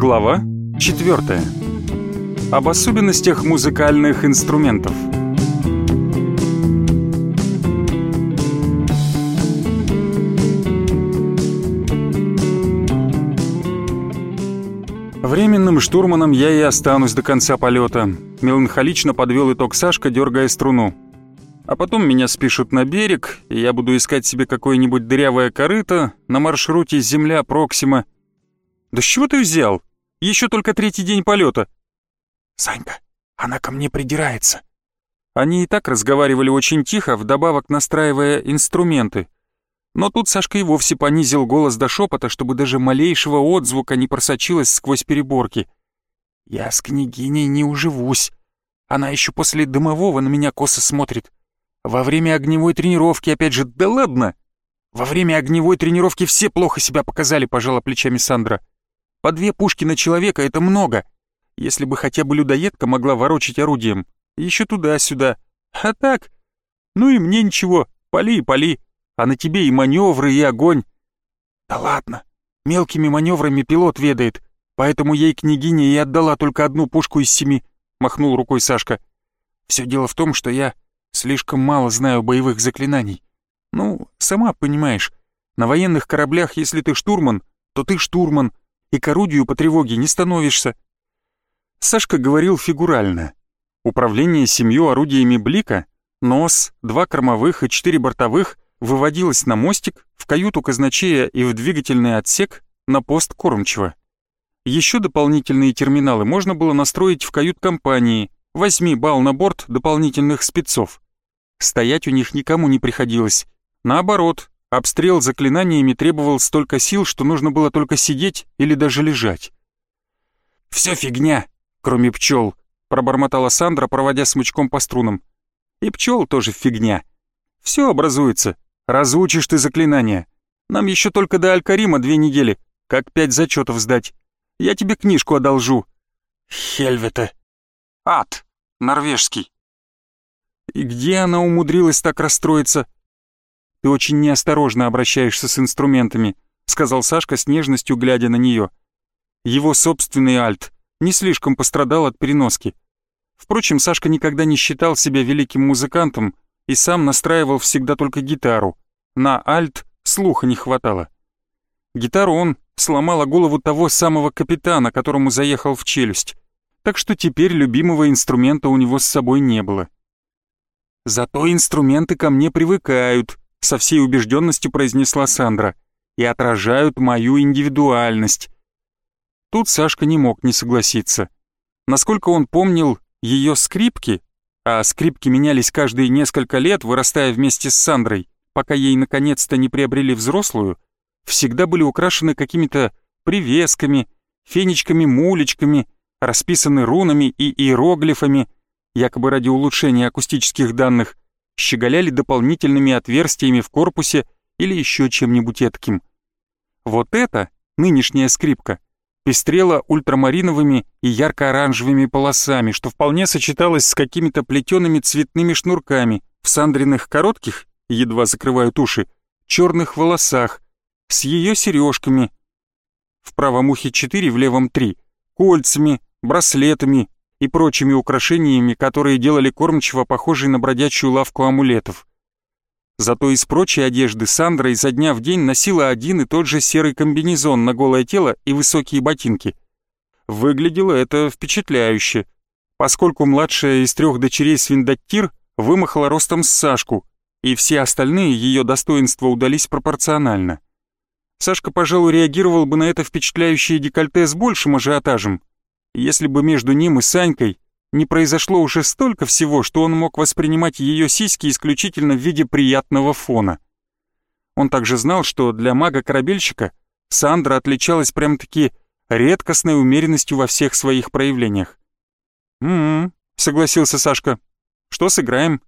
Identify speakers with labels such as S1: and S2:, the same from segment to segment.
S1: Глава 4. Об особенностях музыкальных инструментов. Временным штурманом я и останусь до конца полета. Меланхолично подвел итог Сашка, дергая струну. А потом меня спишут на берег, и я буду искать себе какое-нибудь дырявое корыто на маршруте Земля-Проксима. Да с чего ты взял? Еще только третий день полета.
S2: Санька, она ко мне придирается.
S1: Они и так разговаривали очень тихо, вдобавок настраивая инструменты. Но тут Сашка и вовсе понизил голос до шепота, чтобы даже малейшего отзвука не просочилось сквозь переборки. «Я с княгиней не уживусь. Она еще после дымового на меня косо смотрит. Во время огневой тренировки, опять же, да ладно! Во время огневой тренировки все плохо себя показали, пожала плечами Сандра. По две пушки на человека — это много. Если бы хотя бы людоедка могла ворочить орудием. Еще туда-сюда. А так? Ну и мне ничего, пали и пали. А на тебе и маневры, и огонь. Да ладно, мелкими маневрами пилот ведает, поэтому ей княгиня и отдала только одну пушку из семи, махнул рукой Сашка. Все дело в том, что я Слишком мало знаю боевых заклинаний. Ну, сама понимаешь, на военных кораблях, если ты штурман, то ты штурман, и к орудию по тревоге не становишься. Сашка говорил фигурально. Управление семью орудиями Блика, нос, два кормовых и четыре бортовых выводилось на мостик, в каюту казначея и в двигательный отсек на пост кормчего. Еще дополнительные терминалы можно было настроить в кают-компании, Возьми бал на борт дополнительных спецов. Стоять у них никому не приходилось. Наоборот, обстрел заклинаниями требовал столько сил, что нужно было только сидеть или даже лежать. «Все фигня, кроме пчел», — пробормотала Сандра, проводя смычком по струнам. «И пчел тоже фигня. Все образуется. Разучишь ты заклинания. Нам еще только до Алькарима две недели, как пять зачетов сдать. Я тебе книжку одолжу».
S2: «Хельвета».
S1: «Ад», Норвежский. И где она умудрилась так расстроиться? Ты очень неосторожно обращаешься с инструментами, сказал Сашка с нежностью, глядя на нее. Его собственный альт не слишком пострадал от переноски. Впрочем, Сашка никогда не считал себя великим музыкантом и сам настраивал всегда только гитару. На альт слуха не хватало. Гитару он сломала голову того самого капитана, которому заехал в челюсть так что теперь любимого инструмента у него с собой не было. «Зато инструменты ко мне привыкают», — со всей убежденностью произнесла Сандра, «и отражают мою индивидуальность». Тут Сашка не мог не согласиться. Насколько он помнил, ее скрипки, а скрипки менялись каждые несколько лет, вырастая вместе с Сандрой, пока ей наконец-то не приобрели взрослую, всегда были украшены какими-то привесками, фенечками-мулечками, расписаны рунами и иероглифами, якобы ради улучшения акустических данных, щеголяли дополнительными отверстиями в корпусе или еще чем-нибудь этким. Вот эта, нынешняя скрипка, пестрела ультрамариновыми и ярко-оранжевыми полосами, что вполне сочеталось с какими-то плетеными цветными шнурками в сандриных коротких, едва закрывают уши, черных волосах, с ее сережками. В правом ухе 4, в левом 3, кольцами, браслетами и прочими украшениями, которые делали кормчего похожей на бродячую лавку амулетов. Зато из прочей одежды Сандра изо дня в день носила один и тот же серый комбинезон на голое тело и высокие ботинки. Выглядело это впечатляюще, поскольку младшая из трех дочерей Свиндаттир вымахала ростом с Сашку, и все остальные ее достоинства удались пропорционально. Сашка, пожалуй, реагировал бы на это впечатляющее декольте с большим ажиотажем, если бы между ним и Санькой не произошло уже столько всего, что он мог воспринимать ее сиськи исключительно в виде приятного фона. Он также знал, что для мага-корабельщика Сандра отличалась прям-таки редкостной умеренностью во всех своих проявлениях. «М-м», согласился Сашка. «Что сыграем?»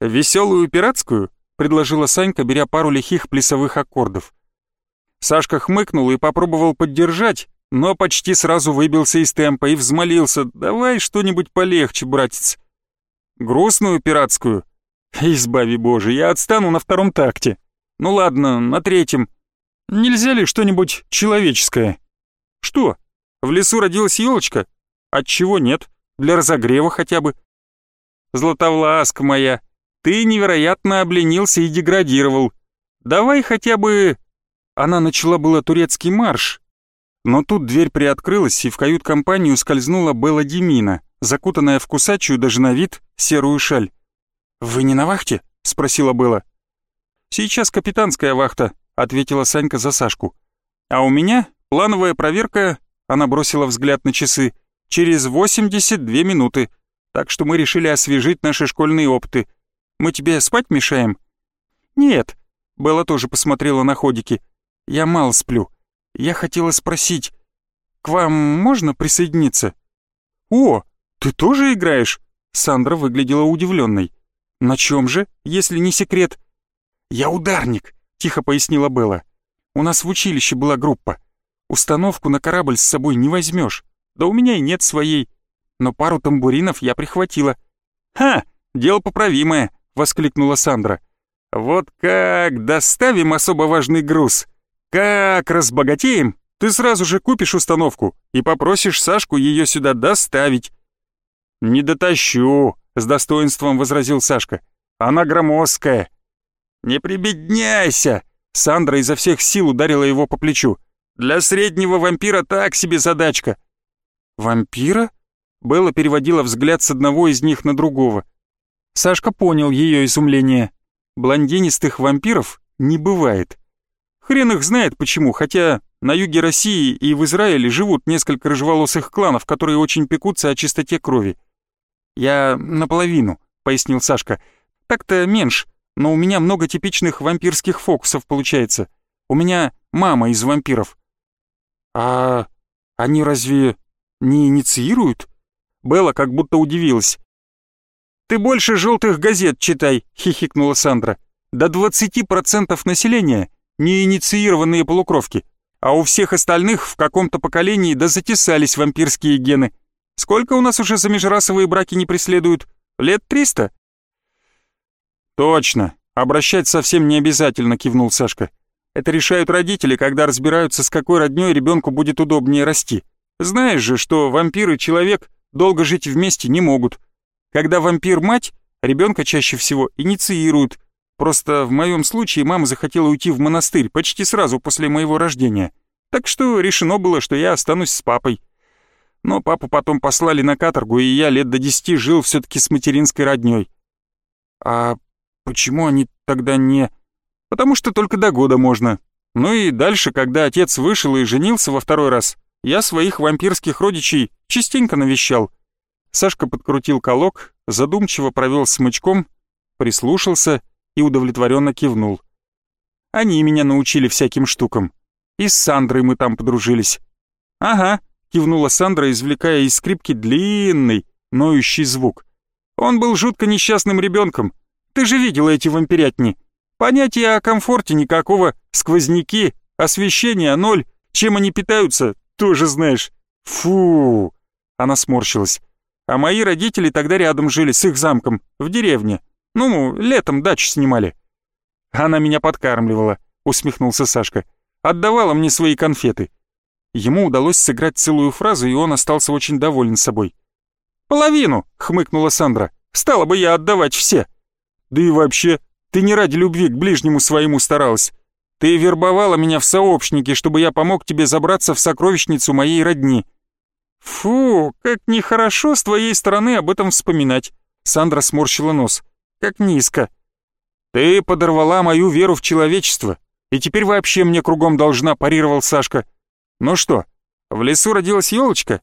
S1: «Веселую пиратскую?» — предложила Санька, беря пару лихих плясовых аккордов. Сашка хмыкнул и попробовал поддержать, но почти сразу выбился из темпа и взмолился «давай что-нибудь полегче, братец». «Грустную пиратскую?» «Избави Боже, я отстану на втором такте. Ну ладно, на третьем. Нельзя ли что-нибудь человеческое?» «Что?» В лесу родилась елочка? Отчего нет? Для разогрева хотя бы. Златовласка моя, ты невероятно обленился и деградировал. Давай хотя бы...» Она начала было турецкий марш, но тут дверь приоткрылась, и в кают-компанию скользнула Белла Демина, закутанная в кусачую даже на вид серую шаль. «Вы не на вахте?» — спросила Белла. «Сейчас капитанская вахта», — ответила Санька за Сашку. «А у меня плановая проверка...» — она бросила взгляд на часы. «Через 82 минуты. Так что мы решили освежить наши школьные опыты. Мы тебе спать мешаем?» «Нет», — Белла тоже посмотрела на ходики. «Я мало сплю. Я хотела спросить, к вам можно присоединиться?» «О, ты тоже играешь?» Сандра выглядела удивленной. «На чем же, если не секрет?» «Я ударник», — тихо пояснила Белла. «У нас в училище была группа. Установку на корабль с собой не возьмешь. Да у меня и нет своей. Но пару тамбуринов я прихватила». «Ха, дело поправимое», — воскликнула Сандра. «Вот как доставим особо важный груз. Как разбогатеем, ты сразу же купишь установку и попросишь Сашку ее сюда доставить». «Не дотащу», — с достоинством возразил Сашка. «Она громоздкая». «Не прибедняйся!» Сандра изо всех сил ударила его по плечу. «Для среднего вампира так себе задачка». «Вампира?» Белла переводила взгляд с одного из них на другого. Сашка понял ее изумление. Блондинистых вампиров не бывает. Хрен их знает почему, хотя на юге России и в Израиле живут несколько рыжеволосых кланов, которые очень пекутся о чистоте крови. «Я наполовину», — пояснил Сашка. «Так-то меньше, но у меня много типичных вампирских фокусов получается. У меня мама из вампиров». «А они разве не инициируют?» Белла как будто удивилась. «Ты больше желтых газет читай», — хихикнула Сандра. «До 20% населения неинициированные полукровки, а у всех остальных в каком-то поколении да затесались вампирские гены. Сколько у нас уже за межрасовые браки не преследуют? Лет триста?» «Точно, обращать совсем не обязательно», — кивнул Сашка. «Это решают родители, когда разбираются, с какой роднёй ребенку будет удобнее расти. Знаешь же, что вампир и человек долго жить вместе не могут. Когда вампир-мать, ребенка чаще всего инициируют, Просто в моем случае мама захотела уйти в монастырь почти сразу после моего рождения. Так что решено было, что я останусь с папой. Но папу потом послали на каторгу, и я лет до десяти жил все таки с материнской роднёй. А почему они тогда не... Потому что только до года можно. Ну и дальше, когда отец вышел и женился во второй раз, я своих вампирских родичей частенько навещал. Сашка подкрутил колок, задумчиво провел смычком, прислушался — и удовлетворенно кивнул. Они меня научили всяким штукам. И с Сандрой мы там подружились. «Ага», — кивнула Сандра, извлекая из скрипки длинный, ноющий звук. «Он был жутко несчастным ребенком. Ты же видела эти вампирятни. Понятия о комфорте никакого, сквозняки, освещение ноль, чем они питаются, тоже знаешь. Фу!» Она сморщилась. А мои родители тогда рядом жили с их замком, в деревне. Ну, летом дачу снимали». «Она меня подкармливала», — усмехнулся Сашка. «Отдавала мне свои конфеты». Ему удалось сыграть целую фразу, и он остался очень доволен собой. «Половину», — хмыкнула Сандра. «Стала бы я отдавать все». «Да и вообще, ты не ради любви к ближнему своему старалась. Ты вербовала меня в сообщники, чтобы я помог тебе забраться в сокровищницу моей родни». «Фу, как нехорошо с твоей стороны об этом вспоминать», — Сандра сморщила нос как низко. Ты подорвала мою веру в человечество, и теперь вообще мне кругом должна, парировал Сашка. Ну что, в лесу родилась елочка?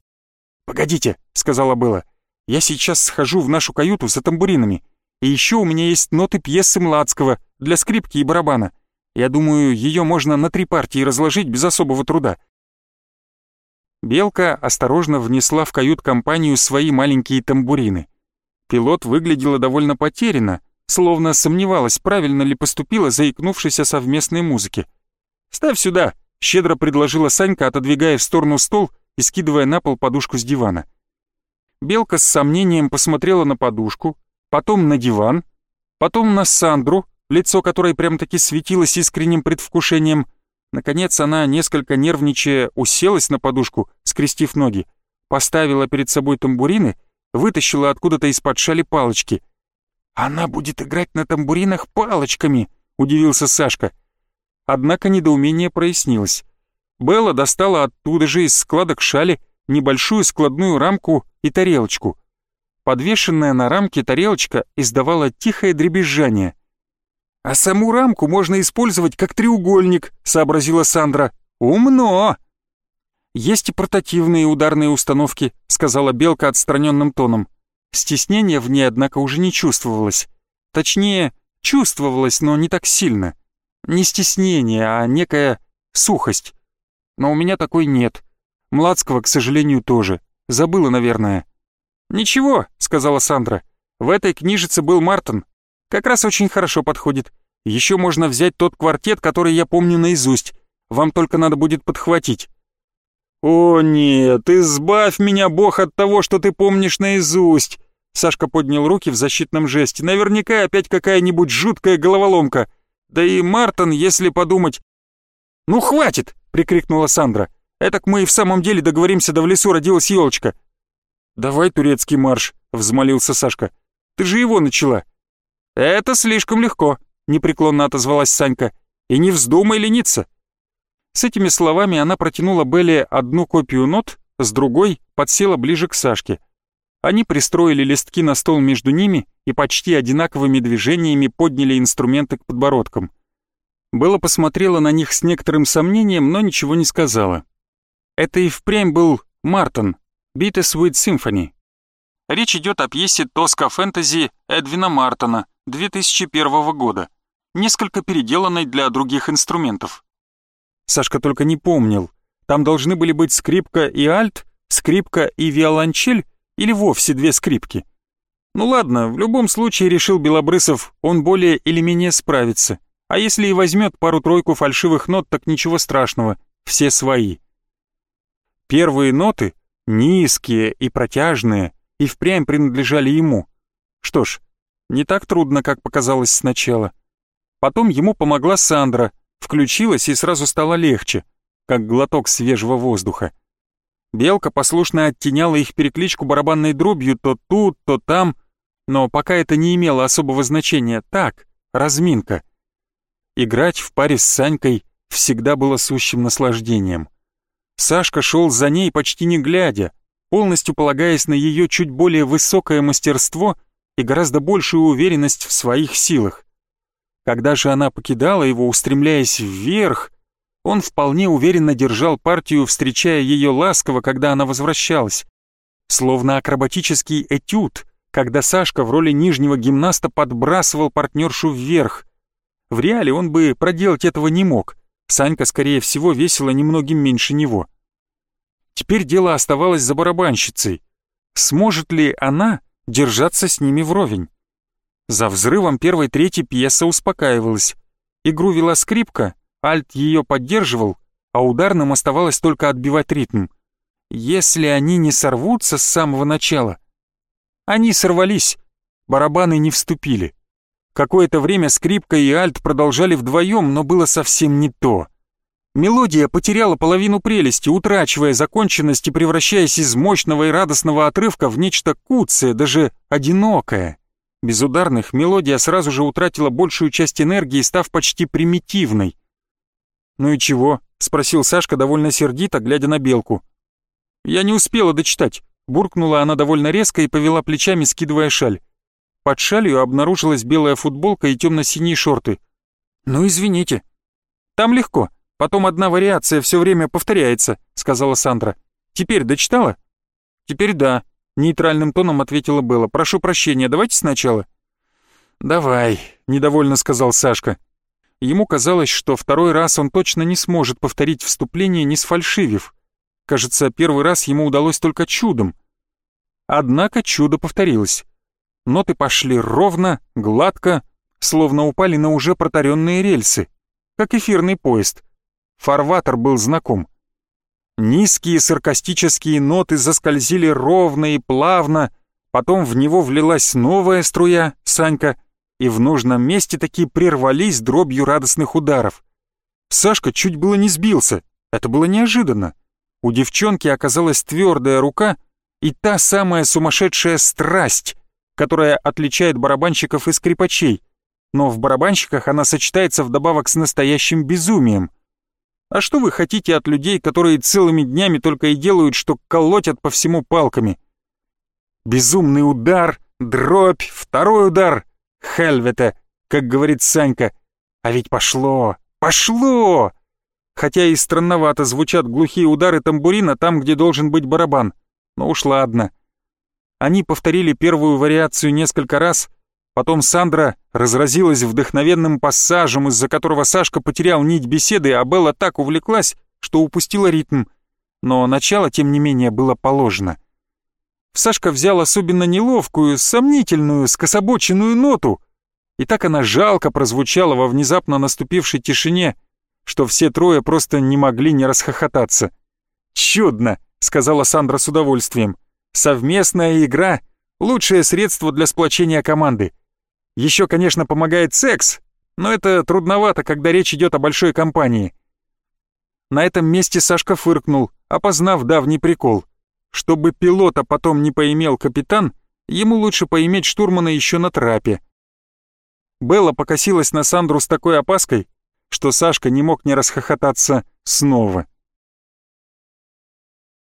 S1: Погодите, сказала Белла. Я сейчас схожу в нашу каюту за тамбуринами. И еще у меня есть ноты пьесы Младского для скрипки и барабана. Я думаю, ее можно на три партии разложить без особого труда. Белка осторожно внесла в кают-компанию свои маленькие тамбурины. Пилот выглядела довольно потеряно, словно сомневалась, правильно ли поступила, заикнувшись о совместной музыке. «Ставь сюда», — щедро предложила Санька, отодвигая в сторону стол и скидывая на пол подушку с дивана. Белка с сомнением посмотрела на подушку, потом на диван, потом на Сандру, лицо которой прям-таки светилось искренним предвкушением, Наконец она, несколько нервничая, уселась на подушку, скрестив ноги, поставила перед собой тамбурины, вытащила откуда-то из-под шали палочки. «Она будет играть на тамбуринах палочками!» — удивился Сашка. Однако недоумение прояснилось. Белла достала оттуда же из складок шали небольшую складную рамку и тарелочку. Подвешенная на рамке тарелочка издавала тихое дребезжание. «А саму рамку можно использовать как треугольник», — сообразила Сандра. «Умно!» «Есть и портативные ударные установки», — сказала Белка отстраненным тоном. Стеснение в ней, однако, уже не чувствовалось. Точнее, чувствовалось, но не так сильно. Не стеснение, а некая сухость. Но у меня такой нет. Младского, к сожалению, тоже. Забыла, наверное. «Ничего», — сказала Сандра. «В этой книжице был Мартин. Как раз очень хорошо подходит. Еще можно взять тот квартет, который я помню наизусть. Вам только надо будет подхватить». «О нет, избавь меня, Бог, от того, что ты помнишь наизусть!» Сашка поднял руки в защитном жесте. «Наверняка опять какая-нибудь жуткая головоломка. Да и Мартин, если подумать...» «Ну хватит!» — прикрикнула Сандра. «Этак мы и в самом деле договоримся, да в лесу родилась елочка». «Давай турецкий марш», — взмолился Сашка. «Ты же его начала». «Это слишком легко», — непреклонно отозвалась Санька. «И не вздумай лениться». С этими словами она протянула Белле одну копию нот, с другой подсела ближе к Сашке. Они пристроили листки на стол между ними и почти одинаковыми движениями подняли инструменты к подбородкам. Белла посмотрела на них с некоторым сомнением, но ничего не сказала. Это и впрямь был Мартон, Bittersweet Symphony. Речь идет о пьесе «Тоска фэнтези» Эдвина Мартона 2001 года, несколько переделанной для других инструментов. Сашка только не помнил, там должны были быть скрипка и альт, скрипка и виолончель или вовсе две скрипки. Ну ладно, в любом случае, решил Белобрысов, он более или менее справится. А если и возьмет пару-тройку фальшивых нот, так ничего страшного, все свои. Первые ноты, низкие и протяжные, и впрямь принадлежали ему. Что ж, не так трудно, как показалось сначала. Потом ему помогла Сандра, включилась и сразу стало легче, как глоток свежего воздуха. Белка послушно оттеняла их перекличку барабанной дробью то тут, то там, но пока это не имело особого значения, так, разминка. Играть в паре с Санькой всегда было сущим наслаждением. Сашка шел за ней почти не глядя, полностью полагаясь на ее чуть более высокое мастерство и гораздо большую уверенность в своих силах. Когда же она покидала его, устремляясь вверх, он вполне уверенно держал партию, встречая ее ласково, когда она возвращалась. Словно акробатический этюд, когда Сашка в роли нижнего гимнаста подбрасывал партнершу вверх. В реале он бы проделать этого не мог. Санька, скорее всего, весила немногим меньше него. Теперь дело оставалось за барабанщицей. Сможет ли она держаться с ними вровень? За взрывом первой трети пьеса успокаивалась. Игру вела скрипка, альт ее поддерживал, а ударным оставалось только отбивать ритм. Если они не сорвутся с самого начала... Они сорвались, барабаны не вступили. Какое-то время скрипка и альт продолжали вдвоем, но было совсем не то. Мелодия потеряла половину прелести, утрачивая законченность и превращаясь из мощного и радостного отрывка в нечто куцое, даже одинокое. Без ударных мелодия сразу же утратила большую часть энергии, став почти примитивной. «Ну и чего?» — спросил Сашка довольно сердито, глядя на белку. «Я не успела дочитать», — буркнула она довольно резко и повела плечами, скидывая шаль. Под шалью обнаружилась белая футболка и темно-синие шорты. «Ну, извините». «Там легко», Потом одна вариация все время повторяется», — сказала Сандра. «Теперь дочитала?» «Теперь да», — нейтральным тоном ответила Белла. «Прошу прощения, давайте сначала». «Давай», — недовольно сказал Сашка. Ему казалось, что второй раз он точно не сможет повторить вступление, не сфальшивив. Кажется, первый раз ему удалось только чудом. Однако чудо повторилось. Ноты пошли ровно, гладко, словно упали на уже протаренные рельсы, как эфирный поезд — Фарватер был знаком. Низкие саркастические ноты заскользили ровно и плавно, потом в него влилась новая струя, Санька, и в нужном месте таки прервались дробью радостных ударов. Сашка чуть было не сбился. Это было неожиданно. У девчонки оказалась твердая рука и та самая сумасшедшая страсть, которая отличает барабанщиков и скрипачей, но в барабанщиках она сочетается вдобавок с настоящим безумием. А что вы хотите от людей, которые целыми днями только и делают, что колотят по всему палками? Безумный удар, дробь, второй удар. Хельвете, как говорит Санька. А ведь пошло, пошло! Хотя и странновато звучат глухие удары тамбурина там, где должен быть барабан. Но уж ладно. Они повторили первую вариацию несколько раз, потом Сандра разразилась вдохновенным пассажем, из-за которого Сашка потерял нить беседы, а Белла так увлеклась, что упустила ритм. Но начало, тем не менее, было положено. Сашка взял особенно неловкую, сомнительную, скособоченную ноту, и так она жалко прозвучала во внезапно наступившей тишине, что все трое просто не могли не расхохотаться. «Чудно!» — сказала Сандра с удовольствием. «Совместная игра — лучшее средство для сплочения команды. Еще, конечно, помогает секс, но это трудновато, когда речь идет о большой компании». На этом месте Сашка фыркнул, опознав давний прикол. Чтобы пилота потом не поимел капитан, ему лучше поиметь штурмана еще на трапе. Белла покосилась на Сандру с такой опаской, что Сашка не мог не расхохотаться снова.